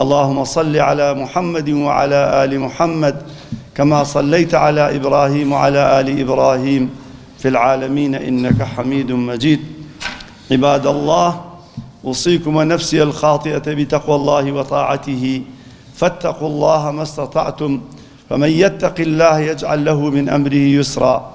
اللهم صل على محمد وعلى آل محمد كما صليت على إبراهيم وعلى آل إبراهيم في العالمين إنك حميد مجيد عباد الله أوصيكم ونفسي الخاطئة بتقوى الله وطاعته فاتقوا الله ما استطعتم فمن يتق الله يجعل له من أمره يسرا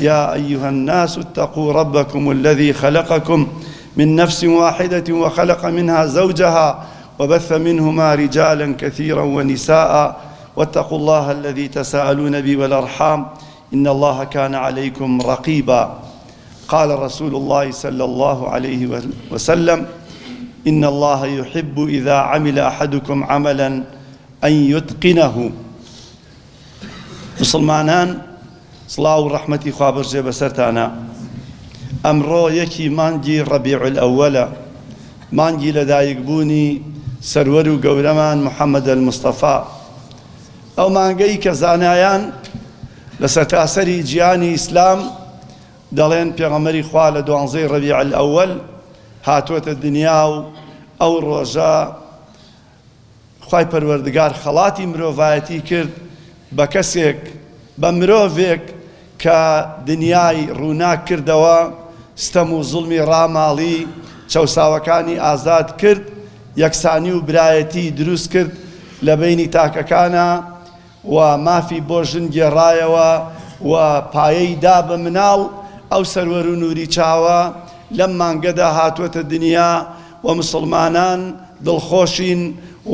يا أيها الناس اتقوا ربكم الذي خلقكم من نفس واحدة وخلق منها زوجها وبث منهما رجالا كثيرا ونساء واتقوا الله الذي تساءلون به والأرحام إن الله كان عليكم رقيبا قال رسول الله صلى الله عليه وسلم إن الله يحب إذا عمل أحدكم عملاً ئەن یوتقینەهو موسڵمانان سڵاو و ڕەحمەتی خوا بەرزێ بەسەرتانە ئەمڕۆ یەکی مانگی ڕەبیع الأولە مانگی لەدایکبوونی سەروەر و گەورەمان محەممەد المستەفا ئەو مانگەی کە زانایان لە سەرتاسەری جیانی ئیسلام دەڵێن پێغەمەری خوا لە دوانزەی ڕەبیع الأول هاتووەتە دنیا و ئەو ڕۆژە خوای پەروەردگار خەڵاتی مرۆڤایەتی کرد بە کەسێک، بە مرۆڤێک کە دنیای ڕووناک کردەوە، ستەم و زوڵمی ڕاماڵی، چەوساوەکانی ئازاد کرد، یەکسانی و برایەتی دروست کرد لە بەینی تاکەکانا، و مافی بۆ ژن گێڕایەوە و پایەی دا بە مناڵ، ئەو سەروەر و نوری چاوە لەم مانگەدا هاتووەتە دنیا و موسڵمانان دڵخۆشین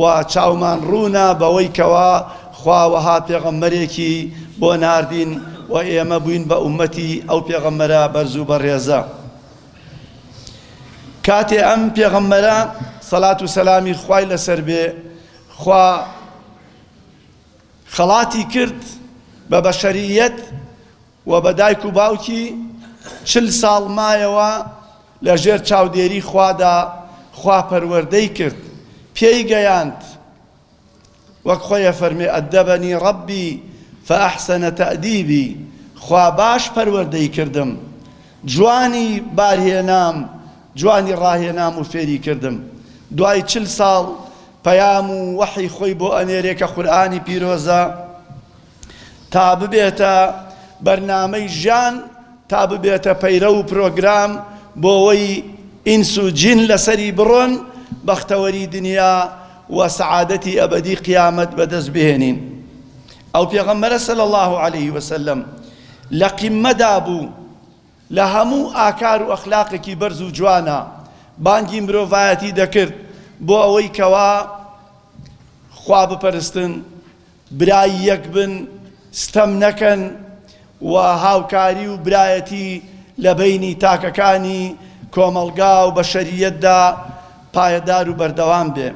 و چاومان ڕوونە بەوەی کەوا خوا وەها پێغەمبەرێکی بۆ ناردین و ئێمە بووین بە ئومەتی ئەو پێغەمبەرە بەرز و بەڕێزە. کاتێ ئەم پێغەمبەرە سەلات و سەلامی خوای لەسەر بێ خوا خەڵاتی کرد بە بەشەرییەت و بە دایک و باوکی چل ساڵ مایەوە لە ژێر چاودێری خوادا خوا پەروەردەی کرد پێی گەیاند وەک خۆیە فەرمی ئەدەبەنی ڕەبی فەحسەنە تەدیبی خوا باش پەروەردەی کردم جوانی بارهێنام، جوانی ڕاهێنام و فێری کردم. دوای چل ساڵ پەیام و وەحی خۆی بۆ ئەنێرێ کە قورئانی پیرۆزە تا ببێتە بەرنامەی ژیان، تا ببێتە پەیرەو و پرۆگرام بۆوەی ئینس و جین لەسەری بڕۆن، بەختەوەری دنیا و سەعادەتی ئەبەدی قیامەت بەدەست بهێنین. ئەو پێغەمبەرە صلی اللە علیە وسلم، لە قیممەدا بوو لە هەموو ئاکار و ئەخلاقێکی بەرز و جوانا بانگی مرۆڤایەتی دەکرد بۆ ئەوەی کەوا خوا بپەرستن، برای یەک بن، ستەم نەکەن و هاوکاری و برایەتی لە بەینی تاکەکانی کۆمەڵگا و بەشەرییەتدا پایەدار و بەردەوام بێ.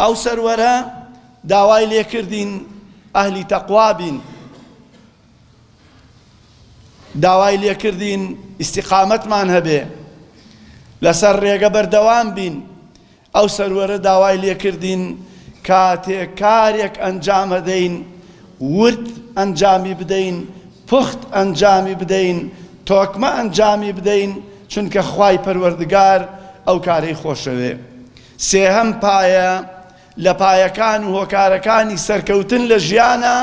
ئەو سەروەرە داوای لێ کردین ئەهلی تەقوا بین. داوای لێکردین ئیستیقامەتمان هەبێ لەسەر ڕێگە بەردەوام بین ئەو سەروەرە داوای لێکردین کاتێ کارێک ئەنجام هەدەین ورد ئەنجامی بدەین پوخت ئەنجامی بدەین تۆکمە ئەنجامی بدەین چونکە خوای پەروەردگار ئەو کارەی خۆشەوێ سێهەم پایە لە پایەکان و هۆکارەکانی سەرکەوتن لە ژیانا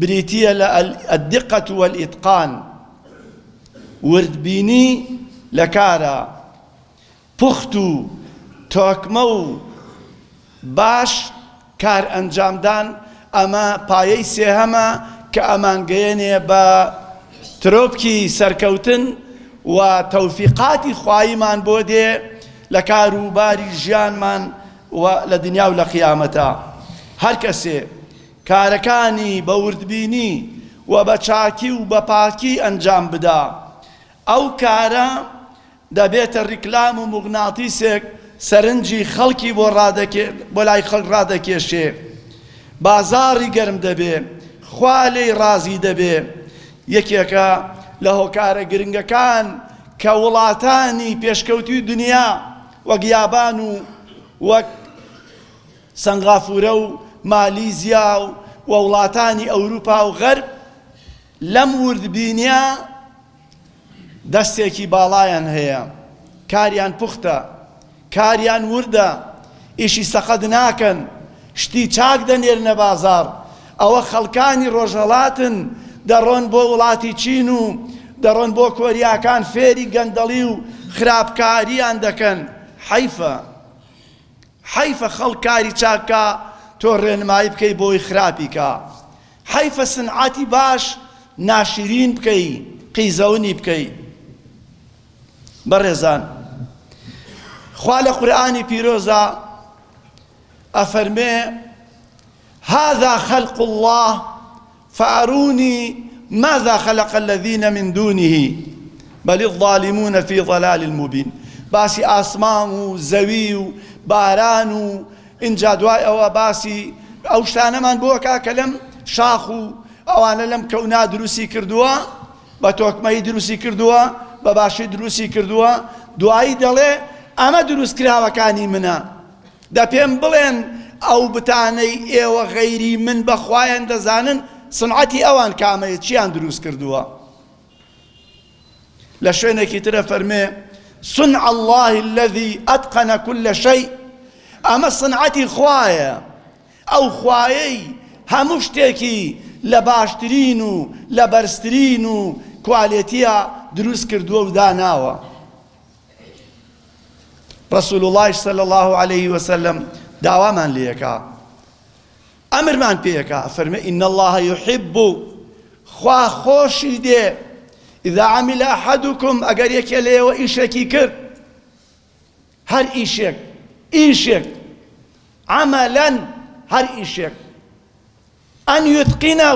بریتییە لە، الدقە و الاتقان، وردبینی لە کارا، پوخت و تۆکمە و باش کار ئەنجامدان، ئەمە پایەی سێهەمە کە ئەمانگەیەنێ بە ترۆپکی سەرکەوتن و تۆفیقاتی خواییمان بۆ دێ لە کاروباری ژیانمان، و لە دنیا و لە قیامەتا هەر کەسێ کارەکانی بە وردبینی و بە چاکی و بە پاکی ئەنجام بدا ئەو کارە دەبێتە ریکلام و موغناتیسێک سەرنجی خەڵکی بۆ رادەکێ بۆ لای خەڵک رادەکێشێ بازاڕی گەرم دەبێ خوا لێی رازی دەبێ یەکێکە لە هۆکارە گرنگەکان کە وڵاتانی پێشکەوتوی دنیا وەک یابان و وەک سەنغافورە و مالیزیا و ووڵاتانی ئەوروپا و غەرب لەم ووردبینیە دەستێکی باڵایان هەیە کاریان پوختە کاریان ووردە ئیشی سەقەت ناکەن شتی چاک دەنێرنە بازاڕ ئەوە خەڵکانی ڕۆژهەڵاتن دەڕۆن بۆ وڵاتی چین و دەڕۆن بۆ کۆریاکان فێری گەندەڵی و خراپکاریان دەکەن حەیفە حەیفە خەڵک کاری چاک کا تۆ ڕێنمایی بکەی بۆی خراپی کا حەیفە سنعاتی باش ناشرین بکەی قیزەونی بکەی بەڕێزان خوا لە قورئانی پیرۆزە ئەفەرمێ هذا خلق اللە فارونی ماذا خلق الذین من دونه بل الظالمون فی ضلال مبین باسی ئاسمان و زەوی و باران و ئینجا دوای ئەوە باسی ئەو شتانەمان بۆ کا کە لەم شاخ و ئەوانە لەم کەونا دروستی کردووە بە تۆکمەی دروستی کردووە بە باشی دروستی کردووە دوایی دەڵێ ئەمە دروستکراوەکانی منە دە پێم بڵێن ئەو بتانەی ئێوە غەیری من بە خوایان دەزانن سنعەتی ئەوان کامەیە چیان دروست کردووە لە شوێنێکی ترە فەرمێ صنع الله الذي أتقن كل شيء ئەمە صنعەتی خوایە ئەو خوایەی هەموو شتێکی لە باشترین و لە بەرزترین و کوالێتیە دروست کردووە و داناوە رسول اللە صلی اللە علیه وسلم داوامان لێکا ئەمرمان پێکا فەرمە ئین اللە یحب خوا خۆشی دێ ئیدا عمل ئەحدکم ئەگەر یەکێ لێەوە ئیشێکی کرد هەر ئیشێک ئیشێک عملا هەر ئیشێک ان یتقنه،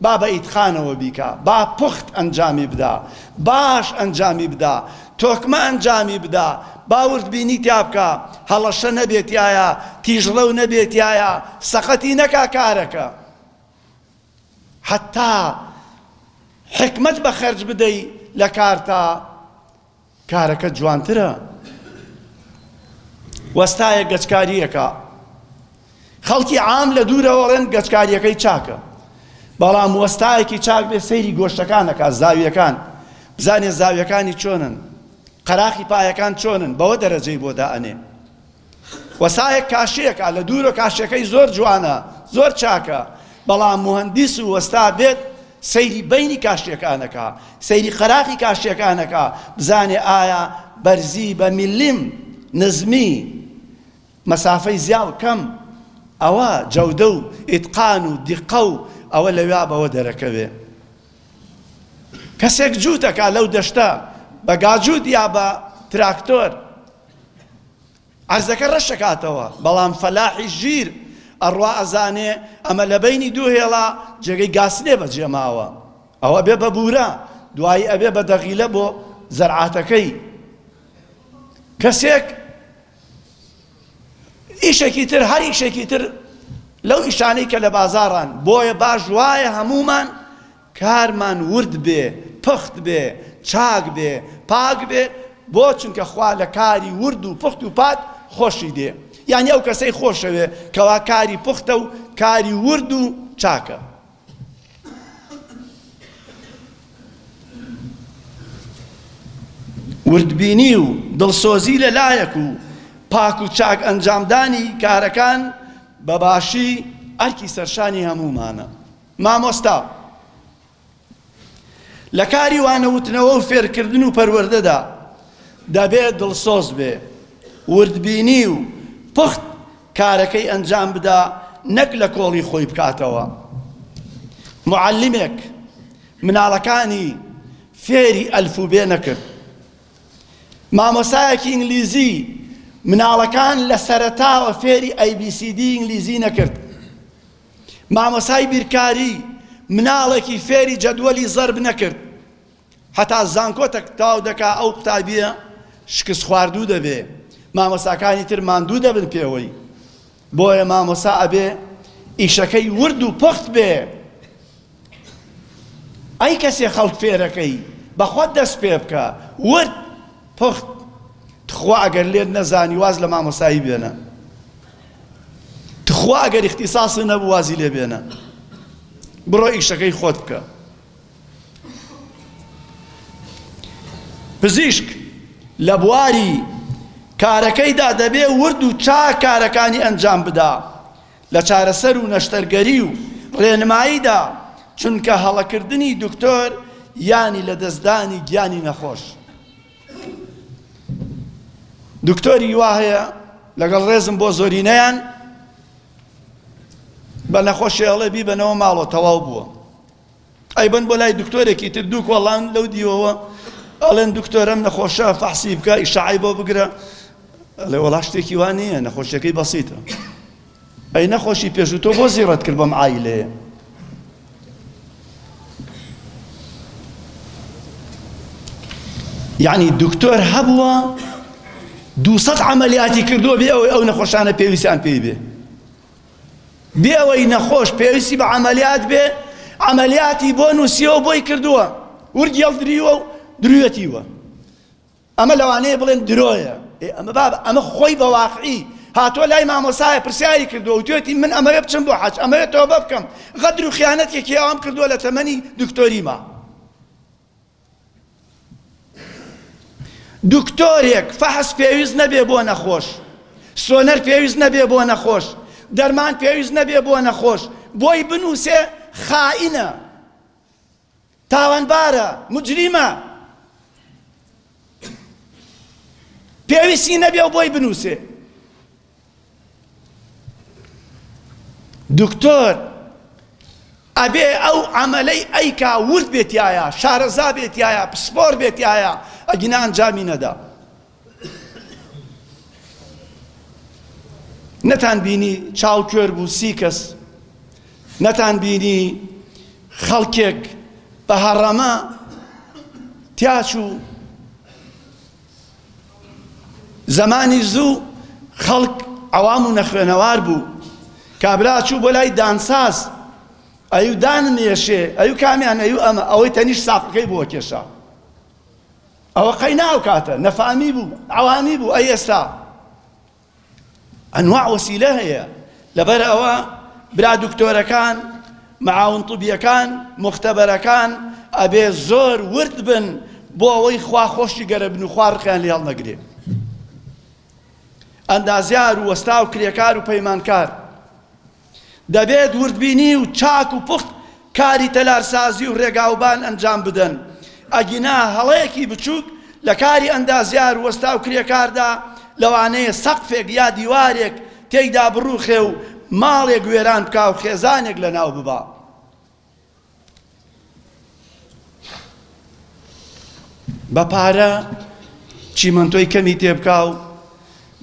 با بە ئیتقانەوە بیکا، با پوخت ئەنجامی بدا، باش ئەنجامی بدا، تۆکمە ئەنجامی بدا، با وردبینی تیا بکا، هەڵەشە نەبێ تیایا، تیژڕەو نەبێ تیایا، سەقەتی نەکا کارەکە. حەتتا حیکمەت بەخەرج بدەی لە کارتا. کارەکە جوانترە وەستایە گەچکاریەکە خەڵکی عام لە دوورەوەڵێن گەچکاریەکەی چاکە بەڵام وەستایەکی چاک بێ سەیری گۆشتەکانەکە زاویەکان بزانێ زاویەکانی چۆنن قەراخی پایەکان چۆنن بەوە دەرەجەی بۆ دائەنێ وەسایەک کاشیەکە لە دوورە کاشیەکەی زۆر جوانە زۆر چاکە بەڵام مهندس و وەستا بێت سەیری بینی کاشیەکانەکە سەیری قەراخی کاشیەکانەکە بزانێ ئایا بەرزی بە میلیم نزمی مەسافەی زیاو کەم ئەوە جەودە و ئیتقان و دیقە و ئەوە لەوێ بەوە دەرەکەوێ کەسێک جووتەکە لەو دەشتە بە گاجووت یا بە تراکتۆر عەرزەکە ڕەش دەکاتەوە بەڵام فەلاحی ژیر ئەڕوا ئەزانێ ئەمە لە بەینی دوو هێڵا جێگەی گاسلێ بەجێ ماوە ئەوە بێ بە بورە دوایی ئەبێ بە دەغیلە بۆ زەرعاتەکەی کەسێک ئیشێکی تر هەر ئیشێکی تر لەو ئیشانەی کە لە بازاڕان بۆیە باش وایە هەمومان کارمان ورد بێ، پوخت بێ، چاک بێ، پاک بێ، بۆ چونکە خوا لە کاری ورد و پوخت و پاک خۆشی دێ، یانی ئەو کەسەی خۆشەوێ کەوا کاری پوختە و کاری ورد و چاکە. وردبینی و دڵسۆزی لە لایەک و پاک و چاک ئەنجامدانی کارەکان بە باشی ئەرکی سەرشانی هەموومانە. مامۆستا لە کاری وانەوتنەوە و فێرکردن و پەروەردەدا دەبێت دڵسۆز بێ، وردبینی و پوخت کارەکەی ئەنجام بدا نەک لە کۆڵی خۆی بکاتەوە. معلمێک مناڵەکانی فێری ئەلفوبێ نەکرد. مامۆسایەکی ئینگلیزی مناڵەکان لە سەرەتاوە فێری ئەی بی سی دی ئینگلیزی نەکرد. مامۆستای بیرکاری مناڵێکی فێری جەدوەلی زەرب نەکرد هەتا زانکۆ تەکتاو دەکا ئەو قوتابیە شکست خواردوو دەبێ مامۆستاکانی تر ماندوو دەبن پێوەی بۆیە مامۆسا ئەبێ ئیشەکەی ورد و پخت بێ ئەی کەسێ خەڵک فێرەکەی بەخۆت دەست پێبکە ورد پوخت تخوا ئەگەر لێت نەزانی واز لە مامۆستایی بێنە تخوا ئەگەر اختصاصی نەبوو وازی لێ بێنە بڕۆ ئیشەکەی خۆت بکە پزیشک لە بواری کارەکەیدا دەبێ ورد و چاک کارەکانی ئەنجام بدا لە چارەسەر و نەشتەرگەری و ڕێنماییدا، چونکە هەڵەکردنی دکتۆر یانی لەدەستدانی گیانی نەخۆش. دکتۆری وا هەیە لەگەڵ ڕێزم بۆ زۆرینەیان بە نەخۆشێڵێ بیبەنەوە ماڵەوە تەواو بووە. ئەیبەن بۆ لای دکتۆرێکی تر دوو کۆڵان لەو دیوەوە ئەڵێن دکتۆرەم نەخۆشە فەحسی بکە ئیشعای بۆ بگرە ئەڵێ وەڵا شتێکی وا نییە نەخۆشیەکەی بەسیتە ئەی نەخۆشی پێش تۆ بۆ زیڕەت کرد بەم عیلەیە یعنی دکتۆر هەبووە دووسەد عملیاتی کردووە بێ ئەوەی ئەو نەخۆشانە پێویستیان پێی بێ بێ ئەوەی نەخۆش پێویستی بە عەمەلیات بێ، عەمەلیاتی بۆ نووسیوە بۆی کردووە، ورگ یەڵدریوە و دروێتیوە. ئەمە لەوانەیە بڵێن درۆیە، ئێ ئەمە بابە ئەمە خۆی بە واقعی هاتووە لای مامۆستایە پرسیاری کردووە وتوێتی من ئەمەوێ بچم بۆ حەج، ئەمەوێ تۆبە بکەم، غەدر و خیانەتێکی ئەوام کردووە لە تەمەنی دکتۆریما. دکتۆرێک فەحس پێویست نەبێ بۆ نەخۆش سۆنەر پێویست نەبێ بۆ نەخۆش دەرمان پێویست نەبێ بۆ نەخۆش بۆی بنووسێ خائینە تاوانبارە مجریمە پێویستی نەبێ و بۆی بنووسێ دکتۆر ئەبێ ئەو عەمەلەی ئەیکا ورد بێتایە شارەزا بێتایە پسپۆر بێتایە ئەگینا ئەنجامی نەدا نەتان بینی چاوکێر بوو سی کەس نەتان بینی خەڵکێک بە هەڕەمە تیاچوو زەمانی زوو خەڵک عەوام و نەخوێنەوار بوو. کابرا چوو بۆ لای دانساز، ئەیوو دانم ئێشێ، ئەیوو کامیان، ئەیوو ئەمە، ئەوەی تەنیشت ساقەکەی بۆ کێشا. ئەوە قەینا ئەو کاتە، نەفامی بوو، عەوامی بوو، ئەی ئێستا؟ ئەنواع وەسیلە هەیە لەبەر ئەوە برا دکتۆرەکان معاون طبیەکان مختبەرەکان ئەبێ زۆر ورد بن بۆ ئەوەی خوا خۆشی گەرەبن و خوا ڕقیان لێڵ نەگرێ ئەندازیار و وەستا و کرێکار و پەیمانکار دەبێت وردبینی و چاک و پوخت کاری تەلارسازی و رێگاوبان ئەنجام بدەن، ئەگینا هەڵەیەکی بچووک لە کاری ئەندازیار و وەستاو کرێکاردا لەوانەیە سەقفێک یا دیوارێک تێیدا بڕووخێ و ماڵێک وێران بکا و خێزانێک لەناو ببا. بە پارە چیمەنتۆی کەمی تێبکا و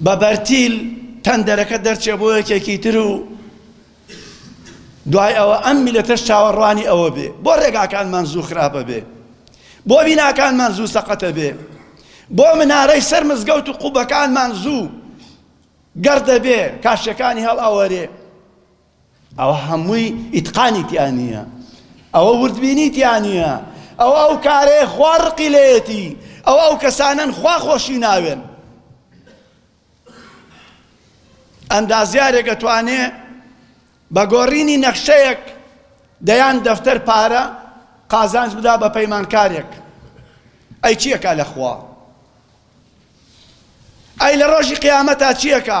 بە بەرتیل تەندەرەکە دەرچێ بۆ یەکێکی تر و دوای ئەوە ئەم میلەتەش چاوەڕوانی ئەوە بێ بۆ ڕێگاکانمان زوو خراپە بێ بۆ بیناکانمان زوو سەقەتە بێ بۆ منارەی سەر مزگەوت و قوبەکانمان زوو گەڕ دەبێ کاشەکانی هەڵ ئەوەرێ ئەوە هەمووی ئیتقانی تیا نییە ئەوە وردبینی تیا نییە ئەوە ئەو کارەیە خوا ڕقی لێیەتی ئەوە ئەو کەسانەن خوا خۆشی ناوێن ئەندازیارێک ئەتوانێ بە گۆڕینی نەخشەیەک دەیان دەفتەر پارە قازانج بدا بە پەیمانکارێک ئەی چیەکە لە خوا ئەی لە ڕۆژی قیامەتا چیەکە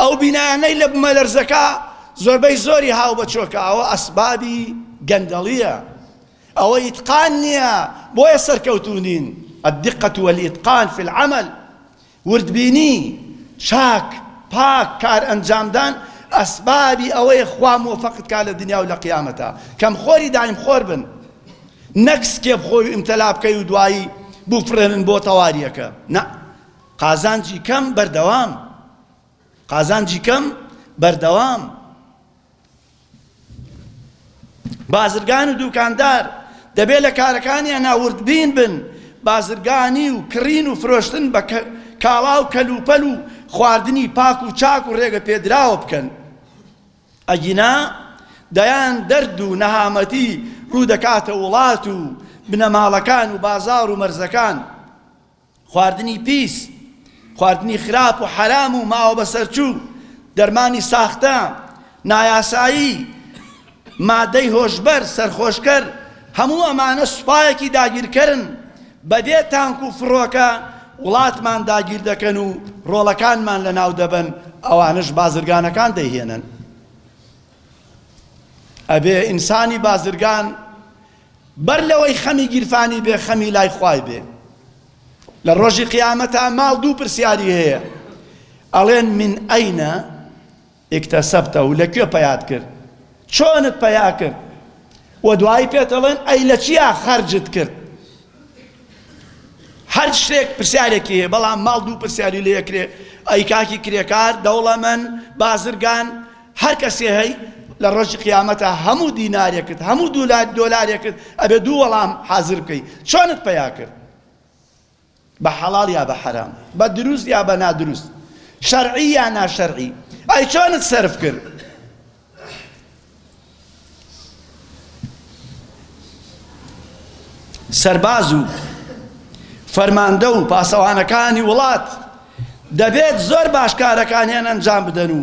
ئەو بینایانەی لە بومەلەرزەکە زۆربەی زۆری هاو بە چۆکە ئەوە ئەسبابی گەندەڵیە ئەوە ئیتقان نیە بۆیە سەرکەوتوو نین الدقە والاتقان فی العمل وردبینی چاک پاک کار ئەنجامدان ئەسبابی ئەوەیە خوا مۆفەقت کا لە دنیا و لە قیامەتا کەم خۆری دایم خۆر بن نەک سکێپ خۆی و ئیمتەلا بکەی و دوایی بوفڕێنن بۆ تەواریەکە نا قازانجی کەم بەردەوام قازانجی کەم بەردەوام بازرگان و دوکاندار دەبێت لە کارەکانیان ناوردبین بن بازرگانی و کڕین و فرۆشتن بە کاڵا و کەلوپەل و خواردنی پاک و چاک و ڕێگە پێدراوە بکەن ئەگینا دەیان دەرد و نەهامەتی ڕوو دەکاتە وڵات و بنەماڵەکان و بازار و مەرزەکان خواردنی پیس، خواردنی خراپ و حەرام و ماوە بەسەرچوو، دەرمانی ساختە، نایاسایی، مادەی هۆشبەر، سەرخۆشکەر، هەموو ئەمانە سوپایەکی داگیرکەرن، بە بێ تانک و فڕۆکە وڵاتمان داگیر دەکەن و ڕۆڵەکانمان لەناو دەبەن، ئەوانەش بازرگانەکان دەیهێنن. ئەبێ ئینسانی بازرگان بەر لەوەی خەمی گیرفانی بێ خەمی لای خوای بێ لە ڕۆژی قیامەتا ماڵ دوو پرسیاری هەیە ئەڵێن من ئەینە ئیکتەسەبتە و لە کوێ پەیات کرد چۆنت پەیا کرد و دوایی پێتەڵێن ئەی لە چیا خەرجت کرد هەر شتێک پرسیارێکی هەیە بەڵام ماڵ دوو پرسیاری لێکرێ ئەی کاکی کرێکار دەوڵەمەن بازرگان هەر کەسێ هەی لە ڕۆژی قیامەتا هەموو دینارێکت هەموو دولار دۆلارێکت ئەبێ دوو وەڵام حازر بکەی چۆنت پەیا کرد بە حەڵاڵ یا بە حەرام بە دروست یا بە نادروست شەرعی یا ناشەرعی ئەی چۆنت سەرف کرد سەرباز و فەرماندە و پاسەوانەکانی وڵات دەبێت زۆر باش کارەکانیان ئەنجام بدەن و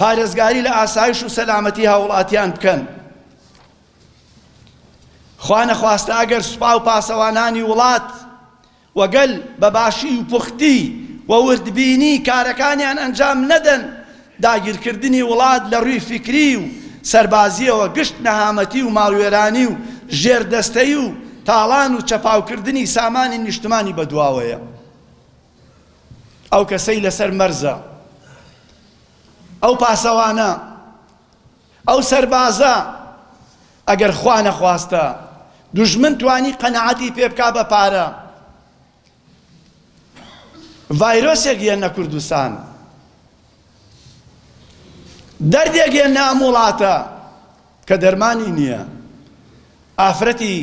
پارێزگاری لە ئاسایش و سەلامەتی هاوڵاتیان بکەن خوانەخواستە ئەگەر سوپا و پاسەوانانی وڵات و گەل بە باشی و پوختی و وردبینی کارەکانیان ئەنجام نەدەن، داگیرکردنی وڵات لە رووی فیکری و سەربازییەوە گشت نەهامەتی و ماڵوێرانی و ژێردەستەیی و تاڵان و چەپاوکردنی سامانی نیشتمانی بەدواوەیە. ئەو کەسەی لەسەر مەرزە، ئەو پاسەوانە، ئەو سەربازە ئەگەر خوا نەخواستە دوژمن توانی قەناعەتی پێ بکا بە پارە ڤایرۆسێک یەنە کوردستان دەردێک یەنە ئەم وڵاتە کە دەرمانی نییە ئافرەتی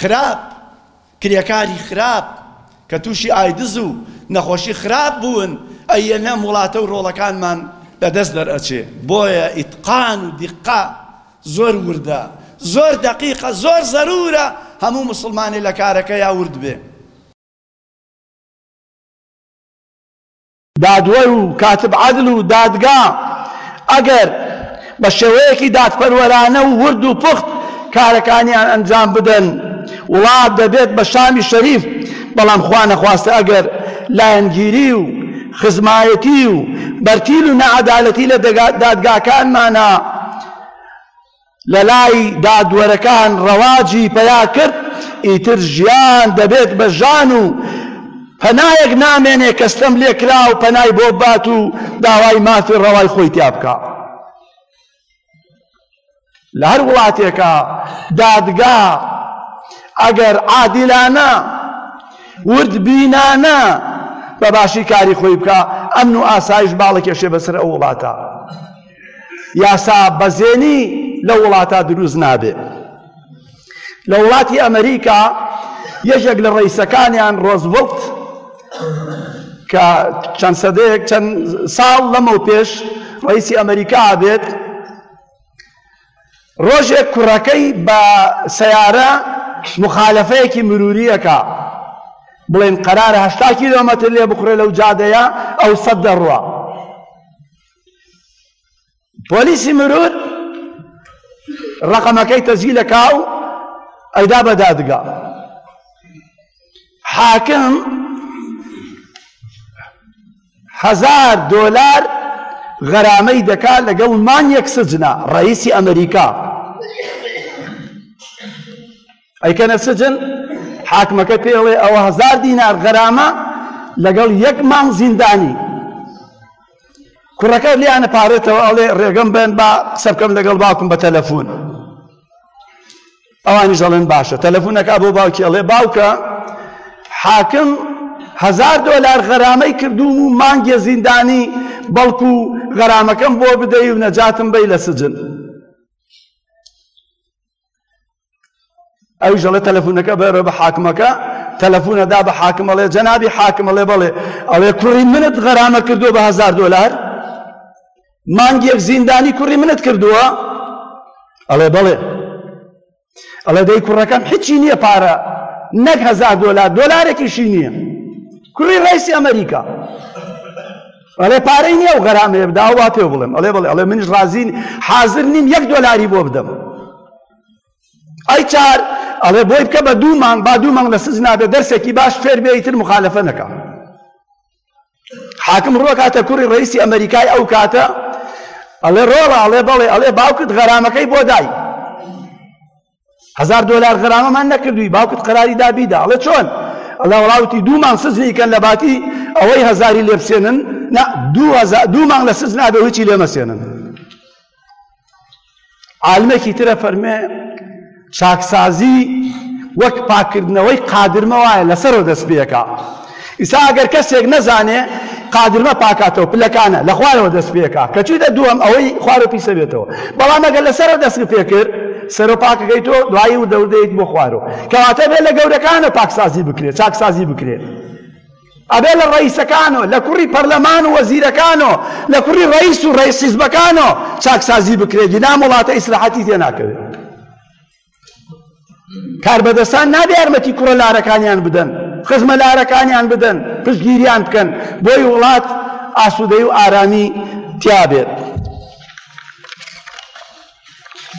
خراپ کرێکاری خراپ کە تووشی ئایدز و نەخۆشی خراپ بوون ئەیەن لەم وڵاتە و ڕۆڵەکانمان لەدەست دەرئەچێ بۆیە ئیتقان و دیقە زۆر وردە زۆر دەقیقە زۆر زەرورە هەموو موسڵمانێ لە کارەکەیا ورد بێ. دادوەر و کاتب عەدل و دادگا ئەگەر بە شێوەیەکی دادپەروەرانە و ورد و پوخت کارەکانیان ئەنجام بدەن وڵات دەبێت بە شامی شەریف بەڵام خوا نەخواستە ئەگەر لایەنگیری و خزمایەتی و بەرتیل و نەعەدالەتی لە دادگاکانمانە لەلای دادوەرەکان ڕەواجی پەیا کرد، ئیتر ژیان دەبێت بە ژان و پەنایەک نامێنێ کە ستەم لێکراو پەنای بۆ ببات و داوای مافی ڕەوای خۆی تیا بکا. لە هەر وڵاتێکا دادگا ئەگەر عادیلانە وردبینانە بە باشی کاری خۆی بکا، ئەمن و ئاسایش باڵەکێشێ بەسەر ئەو وڵاتە. یاسا بەزێنی لە وڵاتە دروست نابێ لە وڵاتی ئەمریکا یەکێک لە ڕیسەکانیان ڕۆزڤڵت کە چەند سەدەیەک چەند ساڵ لەمە پێش ڕیسی ئەمریکا بێت ڕۆژێک کوڕەکەی بە سیارە مخالفەیەکی مروریەکە بڵێن قەرارە هەشتا کیلۆمەتر لێ بخورێ لەو جادەیە ئەو سەد دەڕوە پۆلیسی مرود ڕقەمەکەی تەزی لە کاو ئەیدا بە دادگا حاکم هزار دۆلار غەرامەی دەکا لەگەڵ مانیەک سجنا ڕئیسی ئەمریکا ئەیکەنە سجن حاکمەکە پێڵێ ئەوە هزار دینار غەرامە لەگەڵ یەک مانگ زیندانی کوڕەکە لیانە پارێتەوە ئەڵێ ڕێگەم بێن با قسە بکەم لەگەڵ باوکم بە تەلەفۆن ئەوانیش دەڵێن باشە تەلەفۆنەکە بۆ باوکی ئەڵێ باوکە حاکم هزار دۆلار غەرامەی کردووم و مانگێ زیندانی بەڵکو غەرامەکەم بۆ بدەی و نەجاتم بی لە سجن ئەویش دەڵێ تەلەفونەکە بەرە بە حاکمەکە تەلەفونەدا بە حاکمەڵێ جەنابی حاکمەڵێ بەڵێ ئەڵێ کوڕی منت غەرامە کردو بە هزار دلار مانگێک زیندانی کوڕی منت کردووە ئەڵێ بەڵێ ئەڵێ دەی کوڕەکەم حچی نییە پارە نەک هزار دلار دلارێکیشی نییە کوڕی ڕیسی ئەمریکا ئەڵێ پارەی نییە و غەرامێ بداوە پێ بڵێم ئەڵێ بڵێ ئەڵێ منش ڕازین حاضر نیم یەک دلاری بۆ بدەم ئەی چار ئەڵێ بۆی بکە بە دوو مانگ با دوو مانگ لە سجن نابێت دەرسێکی باش فێر بێ ئیتر مخالفە نەکە حاکم ڕووە کاتە کوڕی ڕئیسی ئەمریکای ئەو کاتە ئەڵێ ڕۆڵە ئەڵێ بەڵێ ئەڵێ باوکت غەرامەکەی بۆ دای هزار دلار غەرامەمان نەکردووی باوکت قراری دابیدا ئەڵێ چۆن ئەڵێ وڵاوتی دوومان سزنی کەن لە باتی ئەوەی هەزاری لێبسێنن دوو مانگ لە سزنا بێ هیچی لێمەسێنن عالمێکی ترە فەرمێ چاکسازی وەک پاکردنەوەی قادرمە وایە لەسەرەوە دەست پێەکە ئیسا ئەگەر کەسێک نەزانێ قادرمە پاکاتەوە پلەکانە لە خوارەوە دەست پێەکە کە چیدە دووەم ئەوەی خوارە پیسە بێتەوە بەڵام ئەگەر لەسەرەوە دەست پێ کرد سەرۆ پاکەکەی تۆ دوایی و دەوردەیت بۆ خوارەوە کەواتە بێ لە گەورەکانە پاکسازی بکرێت چاکسازی بکرێت ئەبێ لە ڕەئیسەکان و لە کوڕی پەرلەمان و وەزیرەکان و لە کوڕی ڕەئیس و ڕەئیس حیزبەکان و چاکسازی بکرێت دینا ئەم وڵاتە ئیسراحەتی تێ ناکەوێت کاربەدەستان نابێ یارمەتی کوڕە لارەکانیان بدەن خزمە لارەکانیان بدەن پشتگیریان بکەن بۆی وڵات ئاسوودەی و ئارامی تیابێت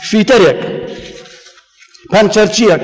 فیتەرێک پەنچەرچیەک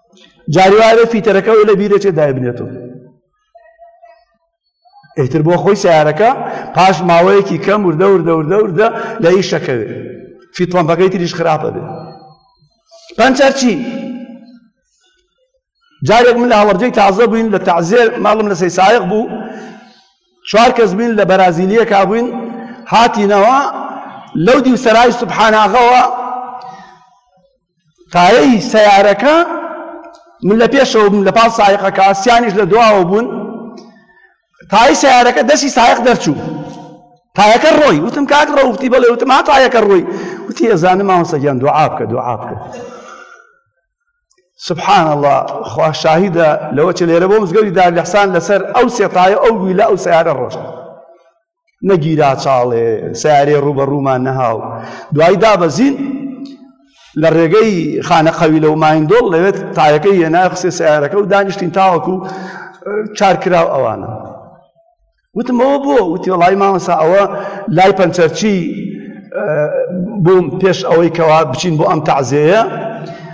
جاری وایە فیتەرەکە لە بیرێکێ دایبنێتەوە ئیتر بۆ خۆی سیارەکە پاش ماوەیەکی کەم وردە وردە وردە وردە لە ئیشەکەوێ فیتۆمپەکەی تریش خراپە بێ پەنچەر چی جارێک من لە هەڵەبجەی تازە بووین لە تازێر ماڵم لە سەی سایق بوو چوار کەس بووین لە بەرازیلیەکە بووین هاتینەوە لەو دیو سەرای سبحاناغەوە تایەی سەیارەکە من لە پێشەوە بووم لە پاڵ سایقەکە سیانیش لە دواوە بوون تای سیارەکە دەستی سایق دەرچوو تایەکە ڕۆی وتم کاک ڕەوتی بەڵێ وتم ها تایەکە ڕۆی وتی ئێزانە ماوەسەگیان دوعا بکە دوعا بکە سبحان الله خوا شاهیدە لەوە چ لێرە بۆ مزگەوتی دار لەحسان لەسەر ئەو سێتایە ئەو گوی لە ئەو سیارە ڕۆشت نەگیرا چاڵێ سیارێ ڕوبەڕوومان نەهاو دوای دابەزین لە ڕێگەی خانە قەوی لەو مایندۆڵ لەوێت تایەکەی هێنا قسێ سیارەکە و دانیشتین تاوەکو چارکراو ئەوانە وتمەوە بۆ وتی وڵی مامەسا ئەوە لای پەنچەرچی بووم پێش ئەوەی کەوا بچین بۆ ئەم تازەیە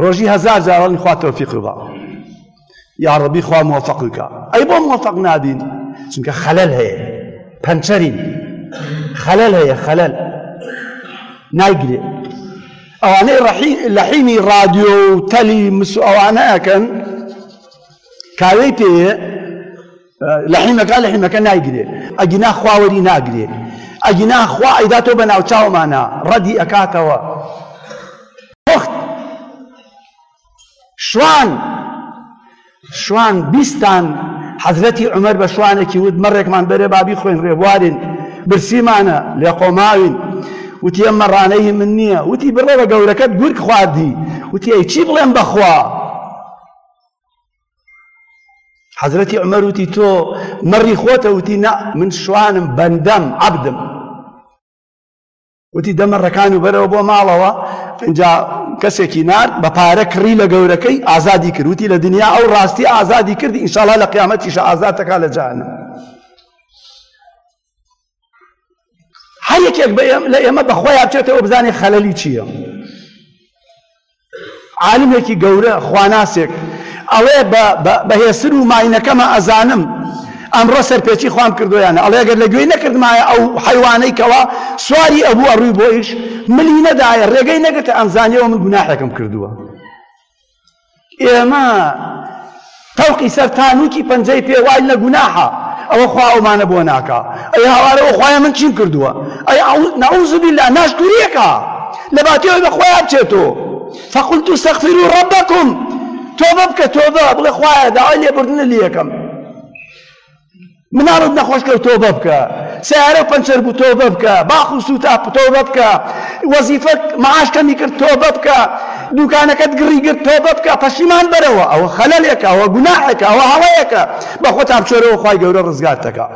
ڕۆژی هەزار جارڵی خوا تۆفیق بە یاڕبی خوا موفق بکە ئەی بۆ موفق نابین چونکە خەلەل هەیە پەنچەرین خەلەل هەیە خەلەل نایگرێ ئەوانەی ڕحی لە حینی ڕادیۆ و تەلی مسو ئەوانەکەن کاوەی پێ لە حیمەکە لە حیمەکە نایگرێ ئەگینا خواوەری ناگرێ ئەگینا خوا ئەیدا تۆ بە ناوچاومانە ڕەدی ئەکاتەوە پخت شوان شوان بیستان حەزرەتی عمر بە شوانێکی وت مەڕێکمان بەرێ بابی خوێن ڕێبوارین برسیمانە لێ قۆماوین وتی ئەم مەڕانەی من نییە وتی بڕێ بە گەورەکەت گورک خواردی وتی ئەی چی بڵێم بەخوا حەزرەتی عمر وتی تۆ مەڕی خۆتە وتی نە من شوانم بەندەم عبدم وتی دەمەڕەکان و بەرەوە بۆ ماڵەوە ئەجا کەسێکی نار بە پارە کڕی لە گەورەکەی ئازادی کردوتی لە دنیا ئەو ڕاستی ئازادی کردی ئینشاالله لە قیامەتیشە ئازادەکە لە جانە هەر یەکێک لە ئێمە بەخۆیان بچێتەوە بزانێ خەلەلی چییە عالمێکی گەورە خواناسێک ئەڵێ بەهێسر و ماینەکەمە ئەزانم ئەمڕۆ سەرپێچی خوام کردویانە ئەڵێ گەر لە گوێی نەکردمایە ئەو حیوانەی کەوا سواری ئەبوو ئەڕووی بۆیش ملی نەدایە ڕێگەی نەگرتە ئەمزانیەوە من گوناحێکم کردووە ئێمە تەوقی سەر تانووکی پەنجەی پێ وای لە گوناحە ئەوە خوا ئەومانە بۆ ناکا ئەی هاوارەوە خوایە من چیم کردووە ئەی نعوذ بالله ناشکوریەکە لە باتیەوە بە خۆیان بچێتۆ فقلت استغفروا ربكم تۆبە بکە تۆبە بڵێ خوایە داوای لێبوردنە لە یەکەم مناڵت نەخۆش کەوت تۆبە بکە سیارە و پەنچەر بوو تۆبە بکە باخ و سوتا تۆبە بکە وەزیفە معاش کەمی کرد تۆبە بکە دوکانەکەت گڕی گرت تۆبە بکە پەشیمان بەرەوە ئەوە خەلەلێکە ئەوە گوناحێکە ئەوە هەڵەیەکە بە خۆتان بچۆرەوە خی گەورە ڕزگار دەکا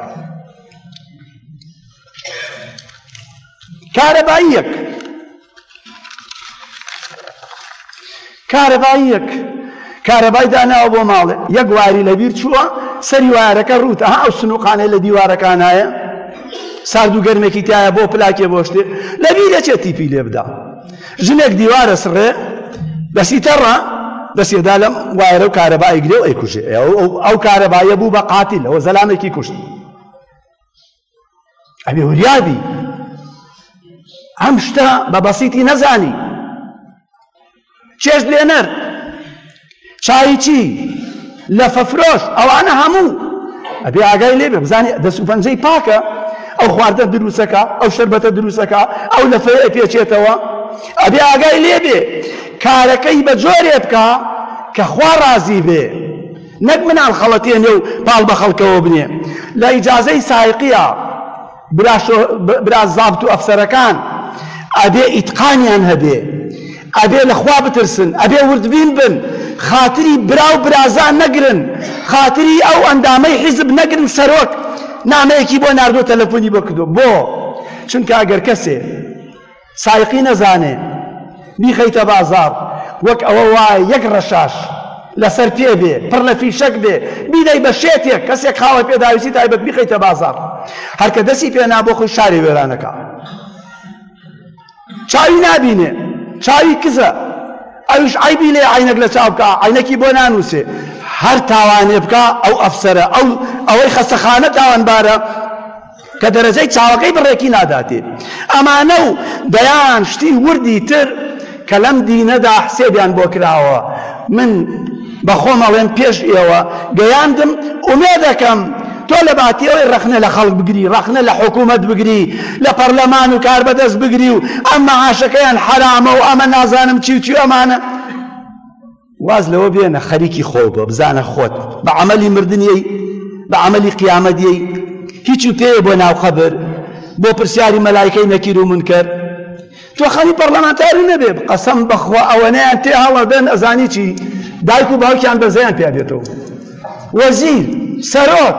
کارەباییەک کارەبای یەک کارەبای داناوە بۆ ماڵێ یەک واری لەبیر چووە سەری وارەکە ڕووتە ها ئەو سنووقانەی لە دیوارەکانایە سارد و گەرمێکی تایە بۆ پلاکێ بۆ شتێ لەبیر دەچێت تیپی لێ بدا ژنێک دیوارە سڕێ دەسی تەڕە دەسێدا لەم وایرە و کارەبای گرێ و ئەیکوژێ ئەو کارەبایە بوو بە قاتیل ئەوە زەلامێکی کوشت ئەبێ وریابی ئەم شتە بە بەسیتی نەزانی چێش لێنەر چایچی لە فەفرۆش ئەوانە هەموو ئەبێ ئاگای لێ بێ بزانێ دەست و پەنجەی پاکە ئەو خواردە دروستەکە ئەو شربەتە دروستەکە ئەو لەفەیە پێچێتەوە ئەبێ ئاگای لێ بێ کارەکەی بە جۆرێ بکە کە خوا ڕازی بێ نەک منال خەڵەتێنێ و پاڵ بە خەڵکەوە بنێ لە ئیجازەی سایقیە برا شۆ برا زابت و ئەفسەرەکان ئەبێ ئیتقانیان هەبێ ئەبێ لە خوا بترسن ئەبێ وردبین بن خاتری برا و برازان نەگرن خاتری ئەو ئەندامەی حیزب نەگرن سەرۆک نامەیەکی بۆ ناردوە تەلەفۆنی بۆ کردوە بۆ چونکە ئەگەر کەسێ سایقی نەزانێ بیخەیتە بازاڕ وەک ئەوە وایە یەک ڕەشاش لەسەر پێ بێ پڕ لە فیشەک بێ بیدەی بە شێتێک کەسێک خاوە پێداویستی تایبەت بیخەیتە بازاڕ هەرکە دەسی پێ نا بۆ خۆی شاری وێرانەکە چاوی نابینێ چاوی کزە ئەوش عیبی لێ عینەک لە چاو بکە عینەکی بۆ نانووسێ هەر تاوانێ بکە ئەو ئەفسرە ئەو ئەوەی خەستەخانە تاوانبارە کە دەرەجەی چاوەکەی بڕێکی ناداتێ ئەمانە و دەیان شتی وردی تر کە لەم دینەدا حسێبیان بۆ کراوە من بەخۆم ئەڵێم پێش ئێوە گەیاندم ئومێ دەکەم تۆ لە باتی ئەوەی ڕەخنە لە خەڵک بگری ڕەخنە لە حکوومەت بگری لە پەرلەمان و کار بەدەست بگری و ئەم مەعاشەکەیان حرامە و ئەمە نازانم چی و چی ئەمانە واز لەوە بێنە خەریکی خۆو بە بزانە خۆت بە عملی مردنیەی بە عملی قیامەتیەی هیچ و پێیە بۆ ناو قەبر بۆ پرسیاری مەلایکەی نەکیر و منکەر تۆ خەمی پەرلەمانتاری نەبێ قەسەم بەخوا ئەوەنەیان تێ هەڵەدەن ئەزانی چی دایک و باوکیان بەزیان پێ بێتەوە وەزیر سەرۆک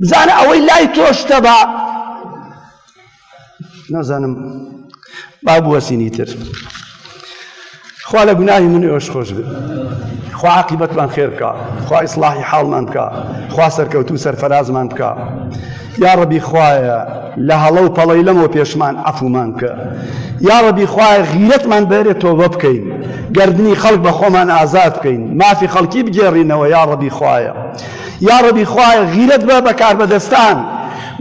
بزانە ئەوەی لای تۆشتە بە نازانم با بوەسینی تر خوا لە گوناهی من ئێوەش خۆش بێت خوا عقیبەتمان خێر بکە خوا ئیسلاحی حاڵمان بکە خوا سەرکەوت و سەرفەرازمان بکە یا ڕەبی خوایە لە هەڵە و پەڵەی لەمەوە پێشمان عفومان بکە یا ڕەبی خوایە غیرەتمان بەرێت تۆبە بکەین گردنی خەڵک بە خۆمان ئازاد بکەین مافی خەڵکی بگێڕینەوە یا ڕەبی خوایە یاڕەبی خوایە غیرەت بە بە کاربەدەستان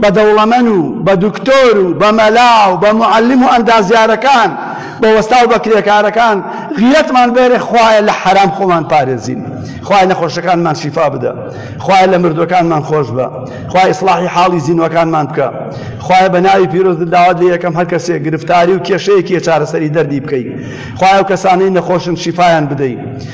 بە دەوڵەمەن و بە دکتۆر و بە مەلا و بە معلم و ئەندازیارەکان بە وەستا و بە کرێکارەکان غیرەتمان بێرێ خوایە لە حەرام خۆمان پارێزین خوای نەخۆشەکانمان شیفا بدە خوای لە مردوەکانمان خۆش بە خوای ئیسلاحی حاڵی زینوەکانمان بکە خوای بە ناوی پیرۆز داوات لە یەکەم هەر کەسێک گرفتاری و کێشەیەکی چارەسەری دەردی بکەیت خوای و کەسانەی نەخۆشن شیفایان بدەیت